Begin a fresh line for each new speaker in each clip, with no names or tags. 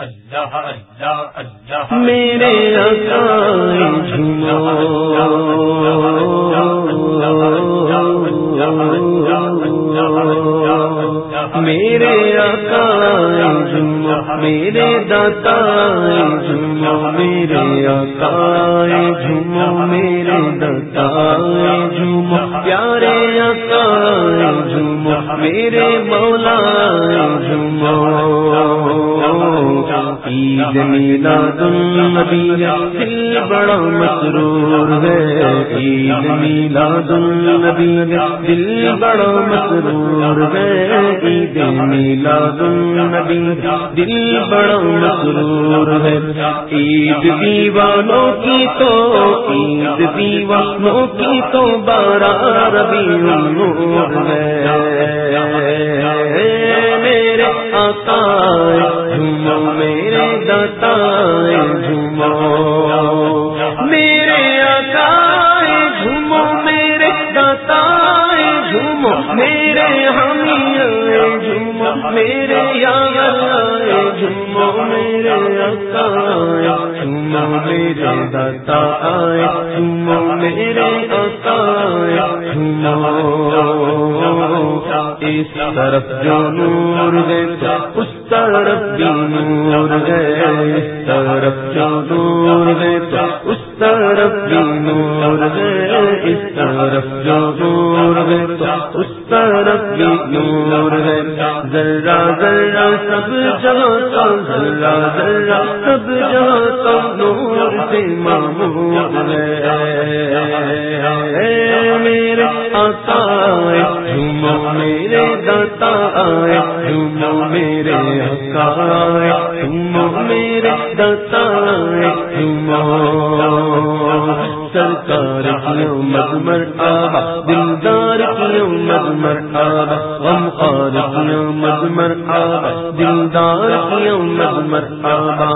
اللہ اللہ اللہ
میرے میرے آکائے جھومو میرے داتا جھومو میرے آکائے جھومو میرے داتا جھومو پیارے آکائے جھومو میرے مولا عید میلاد النبی دل بڑا مسرور ہے۔ عید میلاد النبی دل بڑا مسرور ہے۔ عید میلاد النبی دل بڑا مسرور ہے۔ عید دیوانوں کی تو، عید دیوانوں کی تو بارہ ربی النور ہے۔ میرے آقا جھومو میرے دتا جھومو۔ میرے آقا جھومو، میرے دتا جھومو۔ میرے ہمی جھومو، میرے یار جھومو۔ میرے آقا جھومو، میرے دتا جھومو۔ میرے آقا جھومو۔ اس طرف جو نور ہے اس طرف بھی نور ہے۔ اس طرف جو نور ہے اس طرف بھی نور ہے۔ اس طرف جو نور ہے اس طرف بھی نور ہے۔ ذرا ذرا سب جہاں کا ذرا ذرا سب جہاں کا نور سے معمور ہے۔ میرے آتا جھومو میرے میرے داتا جھومو میرے حقائے جھومو میرے داتا جھومو سرکار کی مد مر آبا دلدار کی مد مر آبا غم خار کی مد مر آبا دلدار کی مد مر آبا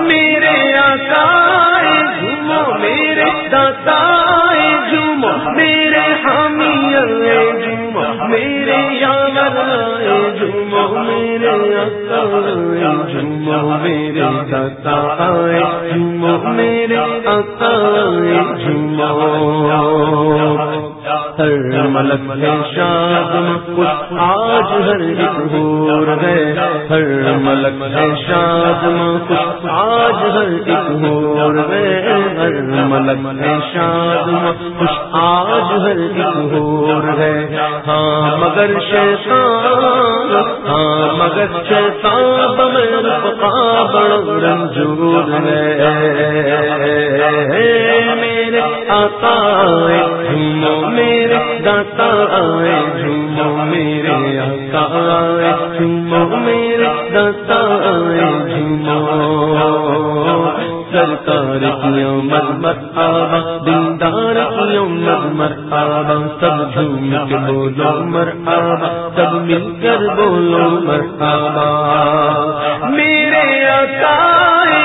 میرے آقا جھومو میرے داتا جھومو میرے یار جھومو میرے آقا جھومو ہر ملک ہے شاد کچھ آج ہر ایک ہور ہے ہر ملک ہے شاد کچھ آج ہر ایک ہور ہے ہر ملک ہے شاد کچھ آج ہر ایک ہور ہے ہاں مگر شیطان ہاں مگر شیطان بمر پکا بڑا رنجور ہے میرے آتا جھومو میرے داتا آئے، جھومو میرے آقا آئے، جھومو میرے داتا آئے، جھومو سرکار کی مد مت آبا دلدار کی مد مر آبا، سب جھوم کے بولو مر آبا، سب مل کر بولو مر آبا۔ میرے آقا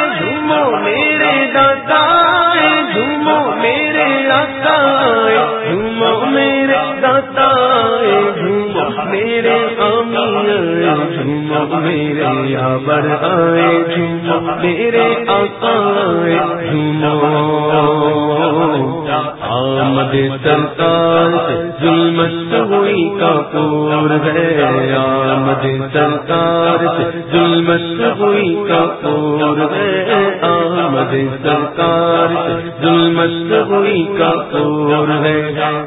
میرے آبر آئے، جھومو میرے آقا جھومو۔ آمد سرکار سے ظلمت ہوئی کا پور ہے۔ آمد سرکار سے ظلمت ہوئی کا پور ہے۔ آمد سرکار سے ظلمت ہوئی کا پور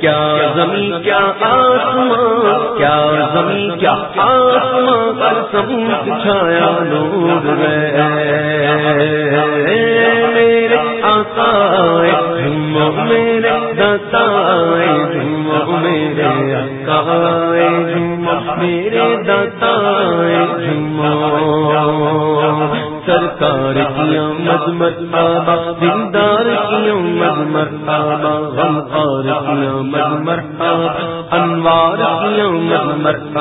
کیا زمین، کیا آسمان، کیا زمین، کیا آسمان پر سبوت چھایا نور ہے۔ میرے آقا جھومو میرے داتا جھومو میرے آقا جھومو میرے داتا جھومو سرکار کی آمد مت دلدار کی آمد مت غمخار کی آمد مت انوار کی آمد مت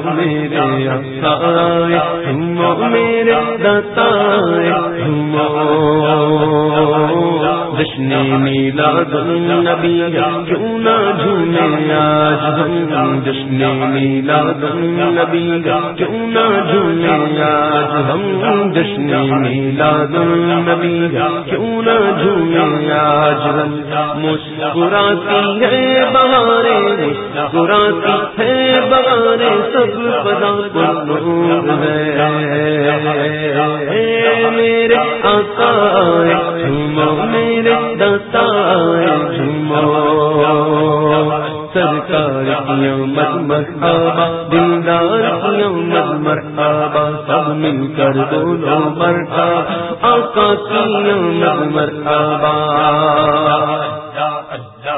میرے آقا میرے دتا جھومو جشن میلا نبی کیوں نہ جھومے آج ہم؟ جشن میلا نبی کیوں نہ جھومے آج ہم؟ جشن میلا نبی کیوں نہ جھومے آج ہم؟ مسکراتی ہے بہارے مسکراتی ہے بہارے سب پدا نور ہے۔ میرے آقا میرے دتا سرکار کی مت مرحبا دلدار کی مت مرحبا، سب مل کر بولو مرحبا۔ آقا کی مت مرحبا؟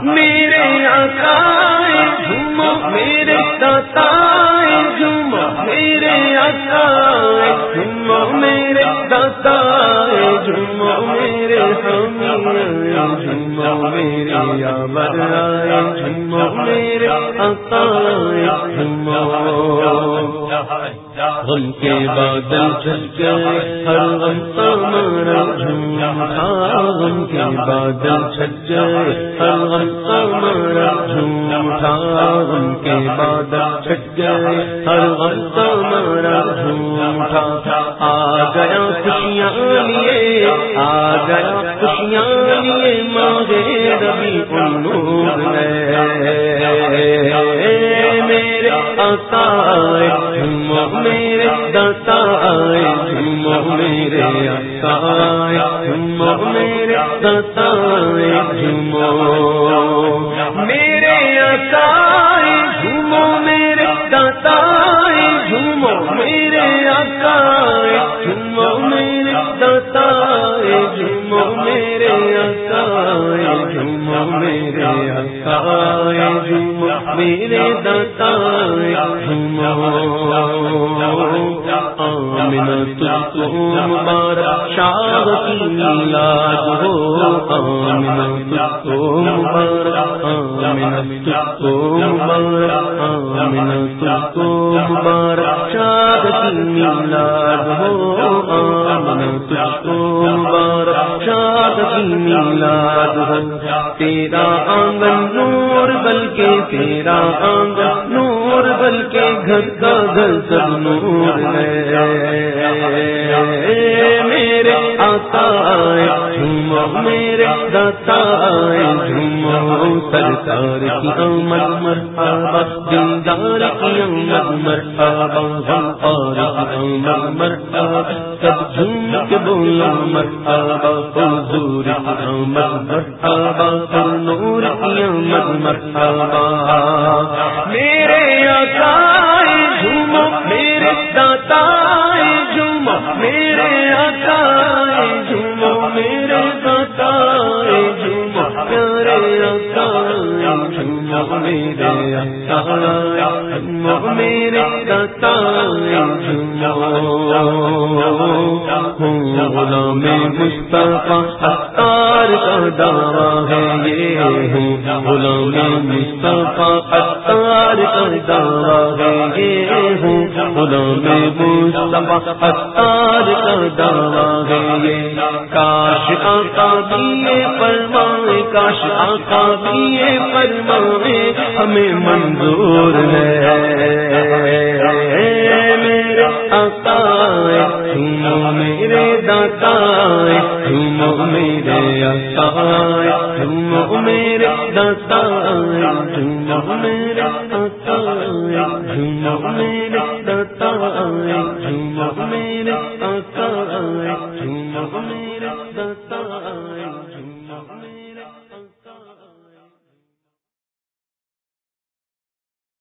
میرے آقا میرے دتا میرے آبر آئے میرے آقا جھومو غم کے بادل چھل گئے، ہر غم ہمارا جھوما غم کے بادل چھل گئے، ہر غم ہمارا جھوما غم کے بادل چھٹ گئے، ہر غم ہمارا جھوما گیا خوشیاں لیے مانگے ربی نور میرے آقا جھومو میرے دتا جھومو میرے آقا جھومو میرے دتا جھومو۔ میرے آقا جھومو میرے دتا میرے دتا آمنا تجھ مبارک شاد کی میلاد ہو آمنا تجھ کو مبارک آمنا تجھ کو مبارک آمنا مبارک شاد کی میلاد ہو آمنا تجھ میلاد ہو تیرا آنگن نور، بلکہ تیرا آنگن نور، بلکہ گھر کا گھر سب نور ہے۔ میرے آتا جھومو میرے دتا جھومو سرکار کی آمد مرحبا دلدار کی آمد مرحبا غم کی آمد مرحبا، سب جھوم کے بولو مرحبا، حضور کی آمد مرحبا، پر نور کی آمد مرحبا۔ میرے آقا جھومو میرے داتا میرے آقا جھومو میرے داتا غلام مصطفیٰ اتار کا دعویٰ ہے، یہ ہوں۔ غلام مصطفیٰ اتار کا دعویٰ ہے، یہ ہوں۔ غلام مصطفیٰ اتار کا دعویٰ ہے، یہ آقا دیے فرمائے کاش آقا دیے فرمائے ہمیں منظور ہے۔ میرے آقا جھومو میرے داتا جھومو میرے آقا جھومو میرے داتا جھومو میرے آقا جھومو میرے داتا جھومو میرے آقا میرے داتا